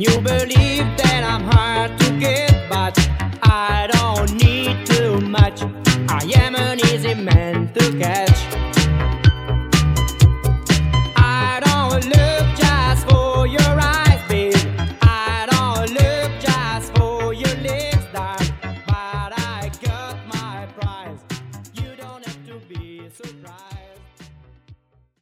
You believe that I'm hard to get, but I don't need too much. I am an easy man to catch.